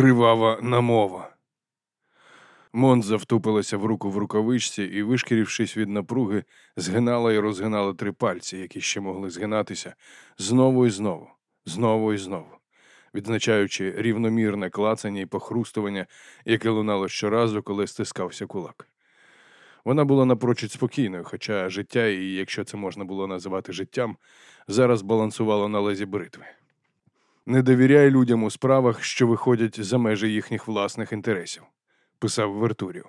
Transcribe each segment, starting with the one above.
Кривава намова. Монза втупилася в руку в рукавичці і, вишкірившись від напруги, згинала і розгинала три пальці, які ще могли згинатися, знову і знову, знову і знову, відзначаючи рівномірне клацання і похрустування, яке лунало щоразу, коли стискався кулак. Вона була напрочуд спокійною, хоча життя, і якщо це можна було називати життям, зараз балансувало на лезі бритви. Не довіряй людям у справах, що виходять за межі їхніх власних інтересів, писав Вертуріо.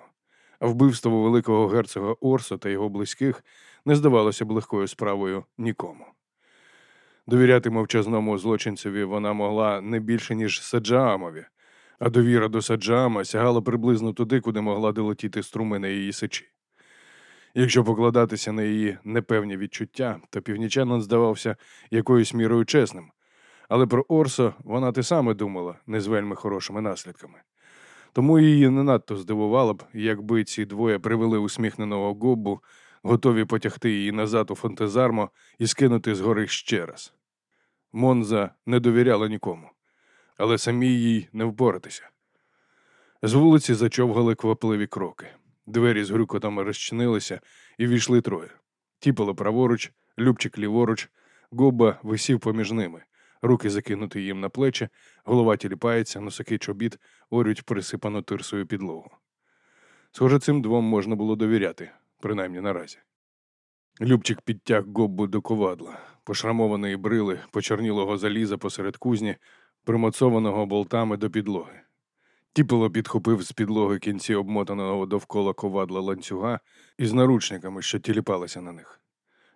Вбивство великого герцога Орсо та його близьких не здавалося б легкою справою нікому. Довіряти мовчазному злочинцеві вона могла не більше, ніж Саджаамові, а довіра до Саджаама сягала приблизно туди, куди могла долетіти струмина її сечі. Якщо покладатися на її непевні відчуття, то північанин здавався якоюсь мірою чесним, але про Орсо вона те саме думала не з вельми хорошими наслідками. Тому її не надто здивувало б, якби ці двоє привели усміхненого гоббу, готові потягти її назад у фонтезармо і скинути з гори ще раз. Монза не довіряла нікому, але самій їй не впоратися. З вулиці зачовгали квапливі кроки. Двері з грюкотом розчинилися і війшли троє. Тіпало праворуч, Любчик ліворуч, Гобба висів поміж ними, руки закинуті їм на плечі, голова тіліпається, носики чобіт орють присипану тирсою підлогу. Схоже, цим двом можна було довіряти, принаймні наразі. Любчик підтяг Гоббу до ковадла, пошрамованої брили, почорнілого заліза посеред кузні, примоцованого болтами до підлоги. Тіпило підхопив з підлоги кінці обмотаного довкола ковадла ланцюга із наручниками, що тіліпалися на них.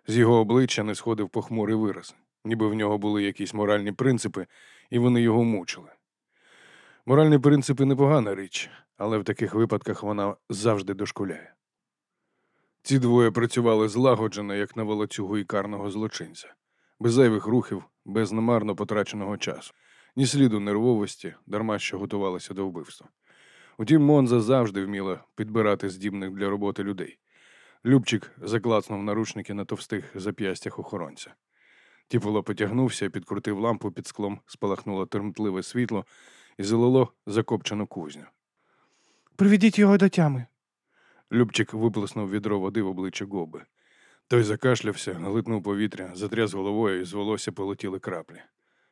З його обличчя не сходив похмурий вираз, ніби в нього були якісь моральні принципи, і вони його мучили. Моральні принципи непогана річ, але в таких випадках вона завжди дошкуляє. Ці двоє працювали злагоджено, як на волоцюгу ікарного злочинця, без зайвих рухів, без намарно потраченого часу ні сліду нервовості, дарма що готувалися до вбивства. Утім, Монза завжди вміла підбирати здібних для роботи людей. Любчик заклацнув наручники на товстих зап'ястях охоронця. Тіполо потягнувся, підкрутив лампу під склом, спалахнуло тремтливе світло і залило закопчену кузню. Приведіть його до тями. Любчик виплеснув відро води в обличчя Гоби. Той закашлявся, глитнув повітря, затряс головою і з волосся полетіли краплі.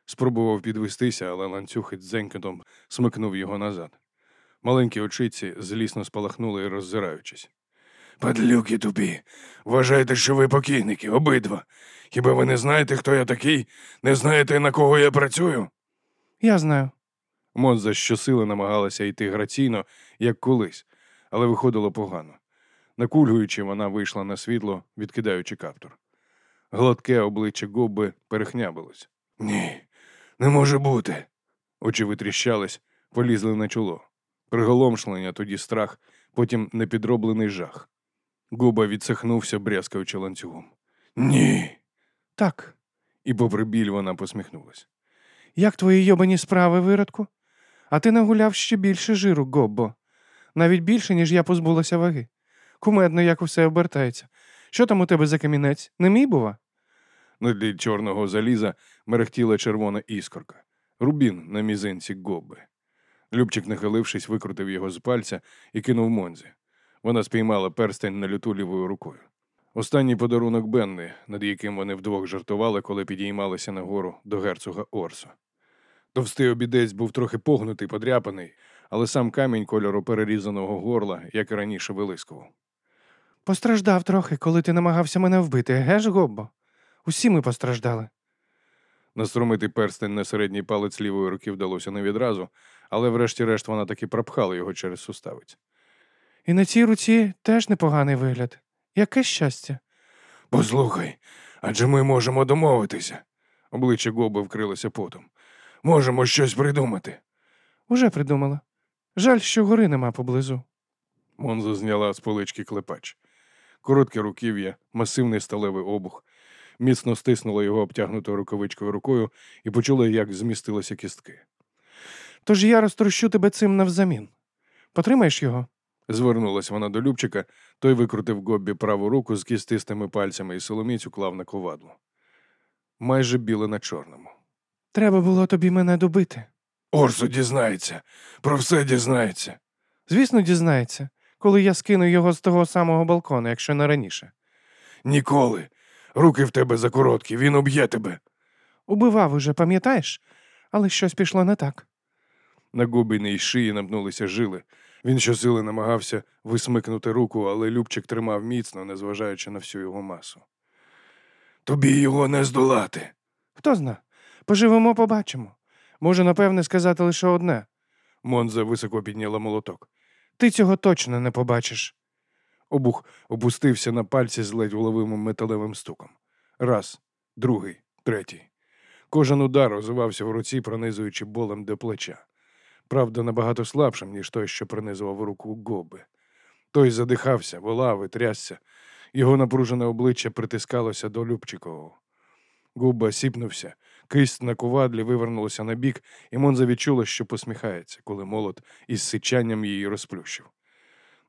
Спробував підвестися, але ланцюг із дзенькотом смикнув його назад. Маленькі очиці злісно спалахнули, роззираючись. Падлюки тупі, вважаєте, що ви покійники, обидва. Хіба ви не знаєте, хто я такий? Не знаєте, на кого я працюю? Я знаю. Монза щосили намагалася йти граційно, як колись, але виходило погано. Накульгуючи, вона вийшла на світло, відкидаючи каптур. Гладке обличчя Гобби перехнябилось. Ні, не може бути. Очі витріщались, полізли на чоло. Приголомшлення, тоді страх, потім непідроблений жах. Губа відсахнувся, брязкаючи ланцюгом. Ні. Так. І попри біль вона посміхнулась. Як твої йобані справи, виродку? А ти нагуляв ще більше жиру, Гоббо. Навіть більше, ніж я позбулася ваги. Кумедно, як усе обертається. Що там у тебе за камінець? Не мій, бува? На тлі чорного заліза мерехтіла червона іскорка, рубін на мізинці гобби. Любчик, нахилившись, викрутив його з пальця і кинув Монзі. Вона спіймала перстень на люту лівою рукою. Останній подарунок Бенни, над яким вони вдвох жартували, коли підіймалися нагору до герцога Орсо. Товстий обідець був трохи погнутий, подряпаний, але сам камінь кольору перерізаного горла, як і раніше, вилискував. Постраждав трохи, коли ти намагався мене вбити, геш, Гоббо? Усі ми постраждали. Настромити перстень на середній палець лівої руки вдалося не відразу, але врешті-решт вона таки пропхала його через суставець. І на цій руці теж непоганий вигляд. Яке щастя. Послухай, адже ми можемо домовитися. Обличчя Гоби вкрилося потом. Можемо щось придумати. Уже придумала. Жаль, що гори нема поблизу. Монза зняла з полички клепач. Коротке руків'я, масивний сталевий обух, міцно стиснула його обтягнутою рукавичкою рукою і почула, як змістилися кістки. Тож я розтрощу тебе цим навзамін. Потримаєш його? Звернулась вона до Любчика, той викрутив Гоббі праву руку з кістистими пальцями і соломіць уклав на ковадло. Майже біле на чорному. Треба було тобі мене добити. Орсо дізнається, про все дізнається. Звісно, дізнається, коли я скину його з того самого балкона, якщо не раніше. Ніколи. Руки в тебе закороткі, він об'є тебе. Убивав уже, пам'ятаєш? Але щось пішло не так. На губіній шиї напнулися жили. Він щосили намагався висмикнути руку, але Любчик тримав міцно, незважаючи на всю його масу. Тобі його не здолати. Хто зна? Поживемо, побачимо. Можу, напевне, сказати лише одне. Монза високо підняла молоток. Ти цього точно не побачиш. Обух опустився на пальці з ледь уловимим металевим стуком. Раз, другий, третій. Кожен удар озивався в руці, пронизуючи болем до плеча. Правда, набагато слабшим, ніж той, що пронизував руку Гоби. Той задихався, волав і трясся. Його напружене обличчя притискалося до Любчикового. Губа сіпнувся, кисть на ковадлі вивернулася на бік, і Монза відчула, що посміхається, коли молот із сичанням її розплющив.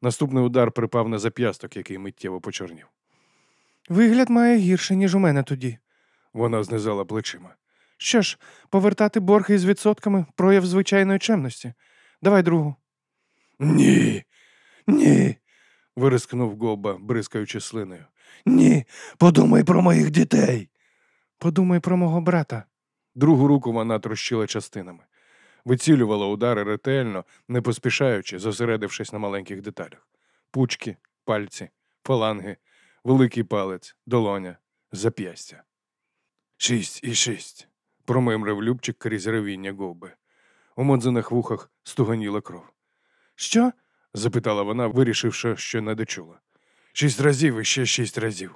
Наступний удар припав на зап'ясток, який миттєво почорнів. Вигляд має гірше, ніж у мене тоді. Вона знизала плечима. Що ж, повертати борги із відсотками прояв звичайної чемності. Давай другу. Ні, ні. вирискнув Гоба, бризкаючи слиною. Ні, подумай про моїх дітей. Подумай про мого брата. Другу руку вона трощила частинами. Вицілювала удари ретельно, не поспішаючи, зосередившись на маленьких деталях. Пучки, пальці, фаланги, великий палець, долоня, зап'ястя. Шість і шість. Промимрив Любчик крізь ревіння Говби. У Модзиних вухах стуганіла кров. Що? запитала вона, вирішивши, що не дочула. Шість разів і ще шість разів.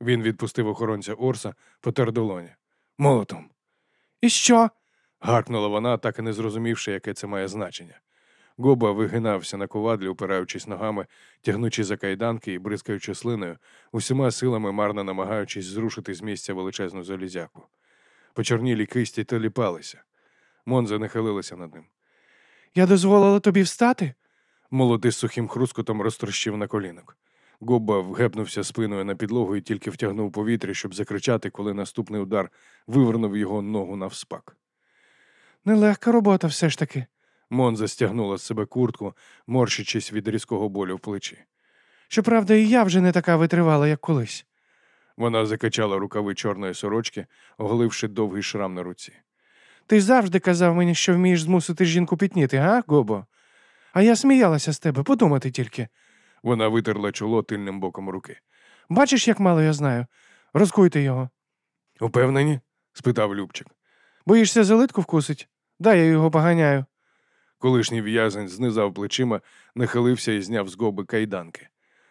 Він відпустив охоронця Орса, потер долоні. Молотом. І що? гаркнула вона, так і не зрозумівши, яке це має значення. Гоба вигинався на ковадлі, упираючись ногами, тягнучи за кайданки і бризкаючи слиною, усіма силами марно намагаючись зрушити з місця величезну залізяку. Почорнілі кисті теліпалися. Монза нахилилася над ним. Я дозволила тобі встати? Молоти з сухим хрускотом розтрощив на колінок. Гобба вгепнувся спиною на підлогу і тільки втягнув повітря, щоб закричати, коли наступний удар вивернув його ногу навспак. Нелегка робота все ж таки. Монза стягнула з себе куртку, морщачись від різкого болю в плечі. Щоправда, і я вже не така витривала, як колись. Вона закачала рукави чорної сорочки, оголивши довгий шрам на руці. Ти завжди казав мені, що вмієш змусити жінку пітніти, га, Гобо? А я сміялася з тебе, подумати тільки. Вона витерла чоло тильним боком руки. Бачиш, як мало я знаю. Розкуйте його. Упевнені? спитав Любчик. Боїшся залитку вкусить? Дай я його поганяю. Колишній в'язень знизав плечима, нахилився і зняв з гоби кайданки.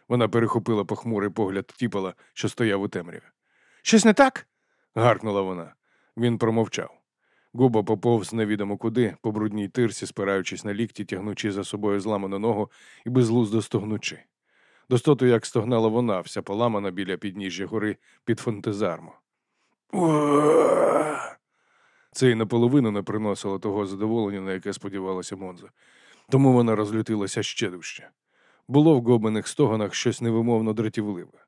Вона перехопила похмурий погляд тіпала, що стояв у темряві. Щось не так? гаркнула вона. Він промовчав. Губа поповз невідомо куди, по брудній тирсі, спираючись на лікті, тягнучи за собою зламану ногу і безглуздо стогнучи. Достоту, як стогнала вона, вся поламана біля підніжжя гори під фонтезармо. Це й наполовину не приносило того задоволення, на яке сподівалася Монза. Тому вона розлютилася ще дужче. Було в гобаних стогонах щось невимовно дратівливе.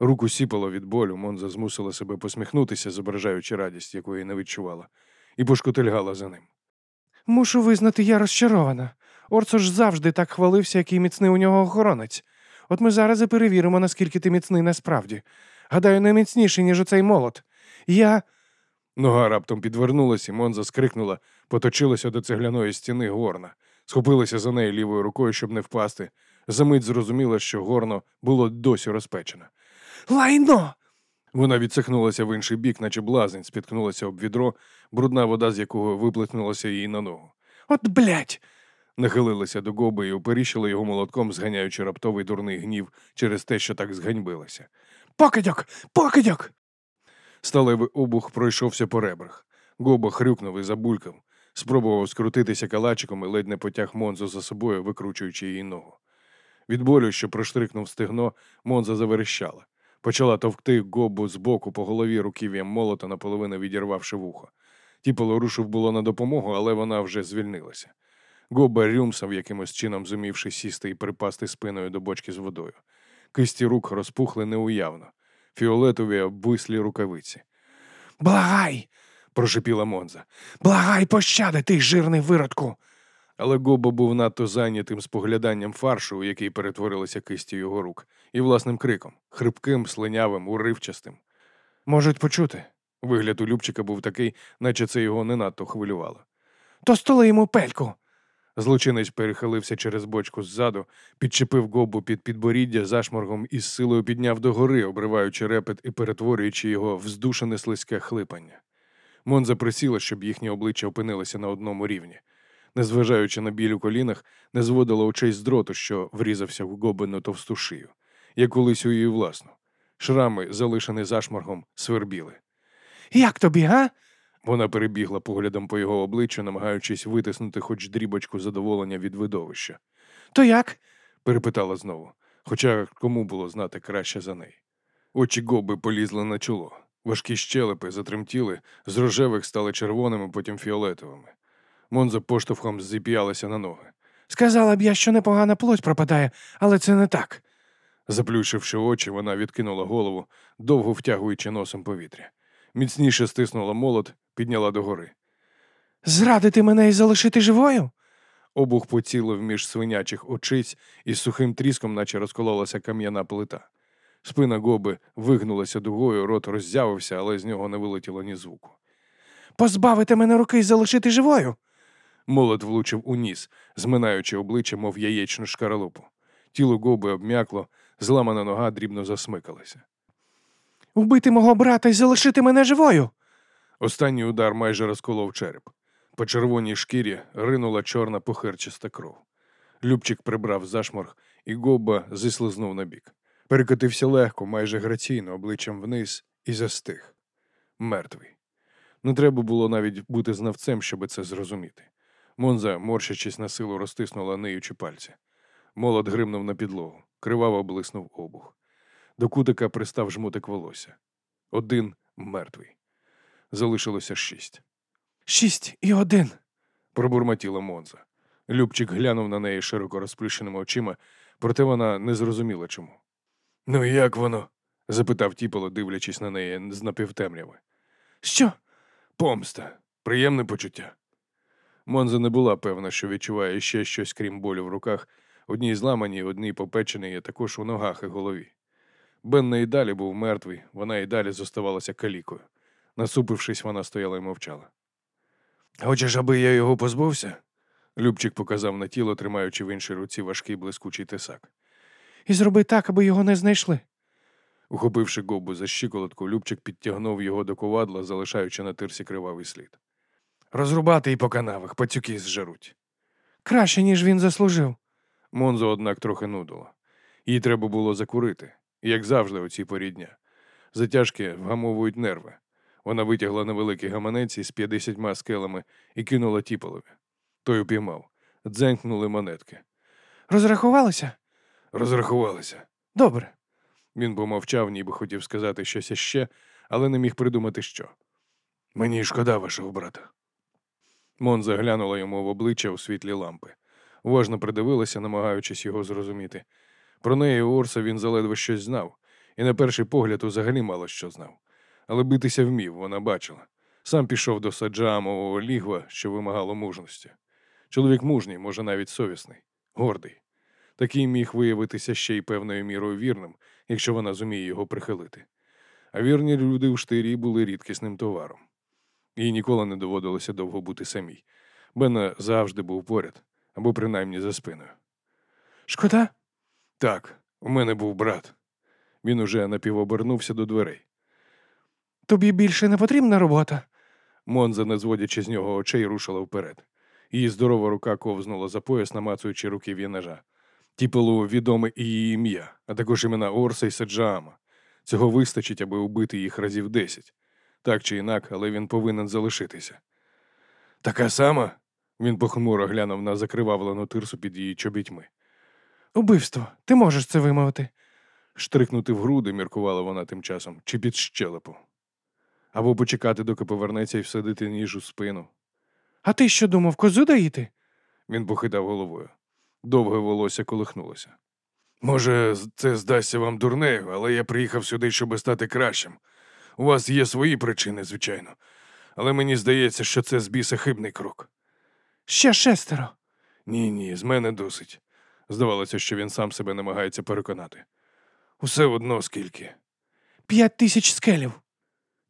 Руку сіпало від болю, Монза змусила себе посміхнутися, зображаючи радість, якої не відчувала, і пошкотильгала за ним. Мушу визнати, я розчарована. Орцо ж завжди так хвалився, який міцний у нього охоронець. От ми зараз і перевіримо, наскільки ти міцний насправді. Гадаю, не міцніший, ніж оцей молот. Я. Нога раптом підвернулась, і Монза скрикнула, поточилася до цегляної стіни горна, схопилася за неї лівою рукою, щоб не впасти. Замить зрозуміла, що горно було досі розпечене. Лайно! Вона відсихнулася в інший бік, наче блазень, спіткнулася об відро, брудна вода, з якого виплеснулася їй на ногу. От блять! Нахилилася до гоби і оперіщила його молотком, зганяючи раптовий дурний гнів через те, що так зганьбилася. Покидьок! Покидьок! Сталевий обух пройшовся по ребрах. Гоба хрюкнув і забулькав, спробував скрутитися калачиком і ледь не потяг Монзу за собою, викручуючи її ногу. Від болю, що проштрикнув стегно, Монза заверещала. Почала товкти гобу з боку по голові руків'ям молота, наполовину відірвавши вухо. Тіпало рушив було на допомогу, але вона вже звільнилася. Гоба рюмсав, якимось чином зумівши сісти і припасти спиною до бочки з водою. Кисті рук розпухли неуявно, фіолетові обвислі рукавиці. Благай! прошипіла Монза. Благай пощади, ти жирний виродку. Але Гобо був надто зайнятим спогляданням фаршу, у який перетворилися кисті його рук, і власним криком хрипким, слинявим, уривчастим. Можуть почути. Вигляд у Любчика був такий, наче це його не надто хвилювало. То столи йому пельку. Злочинець перехилився через бочку ззаду, підчепив гобу під підборіддя зашморгом і з силою підняв догори, обриваючи репет і перетворюючи його в здушене слизьке хлипання. Монза присіла, щоб їхні обличчя опинилися на одному рівні. Незважаючи на біль у колінах, не зводила очей з дроту, що врізався в гобину товсту шию, як колись у її власну. Шрами, залишені зашморгом, свербіли. Як тобі, га? Вона перебігла поглядом по його обличчю, намагаючись витиснути хоч дрібочку задоволення від видовища. То як? перепитала знову, хоча кому було знати краще за неї. Очі гоби полізли на чоло. Важкі щелепи затремтіли, з рожевих стали червоними, потім фіолетовими. Монза поштовхом зіп'ялася на ноги. Сказала б я, що непогана плоть пропадає, але це не так. Заплющивши очі, вона відкинула голову, довго втягуючи носом повітря. Міцніше стиснула молот, підняла догори. Зрадити мене і залишити живою? Обух поцілив між свинячих очиць і з сухим тріском, наче розкололася кам'яна плита. Спина гоби вигнулася дугою, рот роззявився, але з нього не вилетіло ні звуку. Позбавити мене руки і залишити живою? Молот влучив у ніс, зминаючи обличчя, мов яєчну шкаралупу. Тіло гоби обм'якло, зламана нога дрібно засмикалася. Убити мого брата і залишити мене живою. Останній удар майже розколов череп. По червоній шкірі ринула чорна похирчаста кров. Любчик прибрав зашморг, і Гоба зислизнув на бік. Перекотився легко, майже граційно, обличчям вниз, і застиг. Мертвий. Не треба було навіть бути знавцем, щоб це зрозуміти. Монза, морщачись на силу, розтиснула ниючи пальці. Молот гримнув на підлогу, криваво блиснув обух. До кутика пристав жмутик волосся. Один мертвий. Залишилося шість. Шість і один. Пробурмотіла Монза. Любчик глянув на неї широко розплющеними очима, проте вона не зрозуміла чому. Ну, як воно? запитав тіпало, дивлячись на неї з напівтемряви. Що? Помста. Приємне почуття. Монза не була певна, що відчуває ще щось, крім болю в руках, одній зламані, одній попечений, а також у ногах і голові. Бенна і далі був мертвий, вона і далі зоставалася калікою. Насупившись, вона стояла і мовчала. Хочеш, аби я його позбувся? Любчик показав на тіло, тримаючи в іншій руці важкий блискучий тесак. І зроби так, аби його не знайшли. Ухопивши гобу за щиколотку, Любчик підтягнув його до ковадла, залишаючи на тирсі кривавий слід. Розрубати і по канавах, пацюки зжеруть. Краще, ніж він заслужив. Монзо, однак, трохи нудило. Їй треба було закурити, як завжди, у цій порі дня. Затяжки вгамовують нерви. Вона витягла невеликий гаманець із п'ятдесятьма скелами і кинула тіполові. Той упіймав. Дзенькнули монетки. Розрахувалися? Розрахувалися. Добре. Він помовчав, ніби хотів сказати щось іще, але не міг придумати що. Мені шкода вашого брата. Монза глянула йому в обличчя у світлі лампи. Уважно придивилася, намагаючись його зрозуміти. Про неї Орса він заледве щось знав, і на перший погляд взагалі мало що знав. Але битися вмів, вона бачила. Сам пішов до саджаамового лігва, що вимагало мужності. Чоловік мужній, може навіть совісний, гордий. Такий міг виявитися ще й певною мірою вірним, якщо вона зуміє його прихилити. А вірні люди в штирі були рідкісним товаром. Їй ніколи не доводилося довго бути самій. Бена завжди був поряд, або принаймні за спиною. Шкода? Так, у мене був брат. Він уже напівобернувся до дверей. Тобі більше не потрібна робота. Монза, не зводячи з нього очей, рушила вперед. Її здорова рука ковзнула за пояс, намацуючи руків'я ножа. Тіпелу відоме і її ім'я, а також імена Орса і Саджаама. Цього вистачить, аби убити їх разів десять. Так чи інак, але він повинен залишитися. Така сама? Він похмуро глянув на закривавлену тирсу під її чобітьми. Убивство. Ти можеш це вимовити. Штрикнути в груди, міркувала вона тим часом, чи під щелепу. Або почекати, доки повернеться і всадити ніж у спину. А ти що думав, козу доїти? Він похитав головою. Довге волосся колихнулося. Може, це здасться вам дурнею, але я приїхав сюди, щоб стати кращим. У вас є свої причини, звичайно. Але мені здається, що це з біса хибний крок. Ще шестеро. Ні, ні, з мене досить. Здавалося, що він сам себе намагається переконати. Усе одно скільки. П'ять тисяч скелів.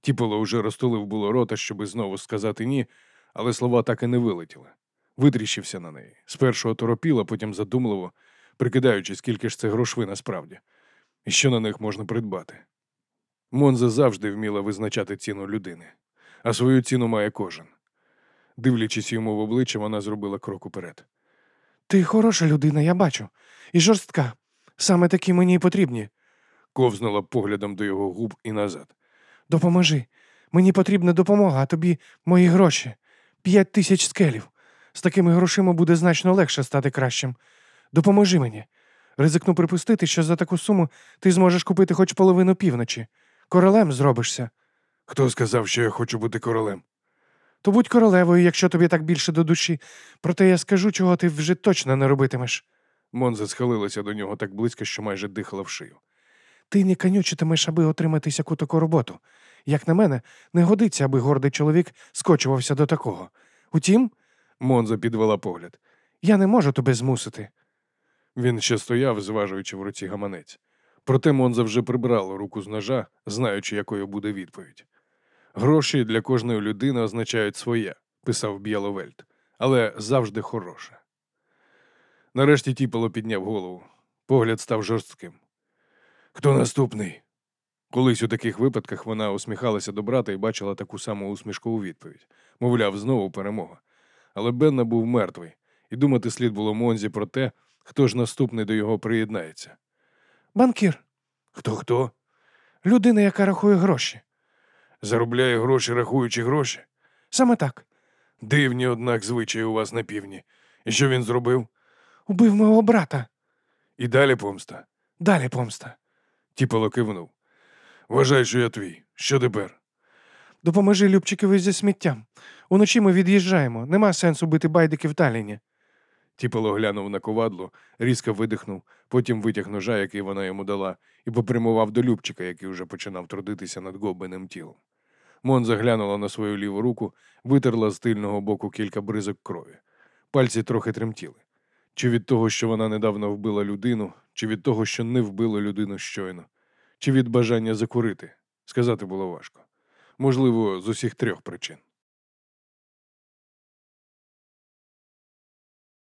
Тіполо вже розтулив було рота, щоби знову сказати ні, але слова так і не вилетіли. Витріщився на неї. Спершу оторопіла, потім задумливо, прикидаючи, скільки ж це грошви насправді, і що на них можна придбати. Монза завжди вміла визначати ціну людини, а свою ціну має кожен. Дивлячись йому в обличчя, вона зробила крок уперед. Ти хороша людина, я бачу. І жорстка. Саме такі мені й потрібні. Ковзнула поглядом до його губ і назад. Допоможи. Мені потрібна допомога, а тобі мої гроші. П'ять тисяч скелів. З такими грошима буде значно легше стати кращим. Допоможи мені. Ризикну припустити, що за таку суму ти зможеш купити хоч половину півночі. Королем зробишся. Хто сказав, що я хочу бути королем? То будь королевою, якщо тобі так більше до душі. Проте я скажу, чого ти вже точно не робитимеш. Монза схилилася до нього так близько, що майже дихала в шию. Ти не канючитимеш, аби отримати сяку таку роботу. Як на мене, не годиться, аби гордий чоловік скочувався до такого. Утім, Монза підвела погляд. я не можу тебе змусити. Він ще стояв, зважуючи в руці гаманець. Проте Монза вже прибрала руку з ножа, знаючи, якою буде відповідь. Гроші для кожної людини означають своє, писав Б'яловельт, але завжди хороше. Нарешті Тіпало підняв голову. Погляд став жорстким. Хто наступний? Колись у таких випадках вона усміхалася до брата і бачила таку саму усмішку у відповідь. Мовляв, знову перемога. Але Бенна був мертвий, і думати слід було Монзі про те, хто ж наступний до його приєднається. Банкір, Хто хто? людина, яка рахує гроші. Заробляє гроші, рахуючи гроші? Саме так. Дивні, однак, звичаї у вас на півдні. І що він зробив? Убив мого брата. І далі помста. Далі помста. Тіпало кивнув. Вважай, що я твій. Що тепер? Допоможи Любчикові зі сміттям. Уночі ми від'їжджаємо. Нема сенсу бити байдики в Таліні. Тіпало глянув на ковадло, різко видихнув, потім витяг ножа, який вона йому дала, і попрямував до Любчика, який вже починав трудитися над гобеним тілом. Мон заглянула на свою ліву руку, витерла з тильного боку кілька бризок крові. Пальці трохи тремтіли. Чи від того, що вона недавно вбила людину, чи від того, що не вбила людину щойно, чи від бажання закурити, сказати було важко. Можливо, з усіх трьох причин.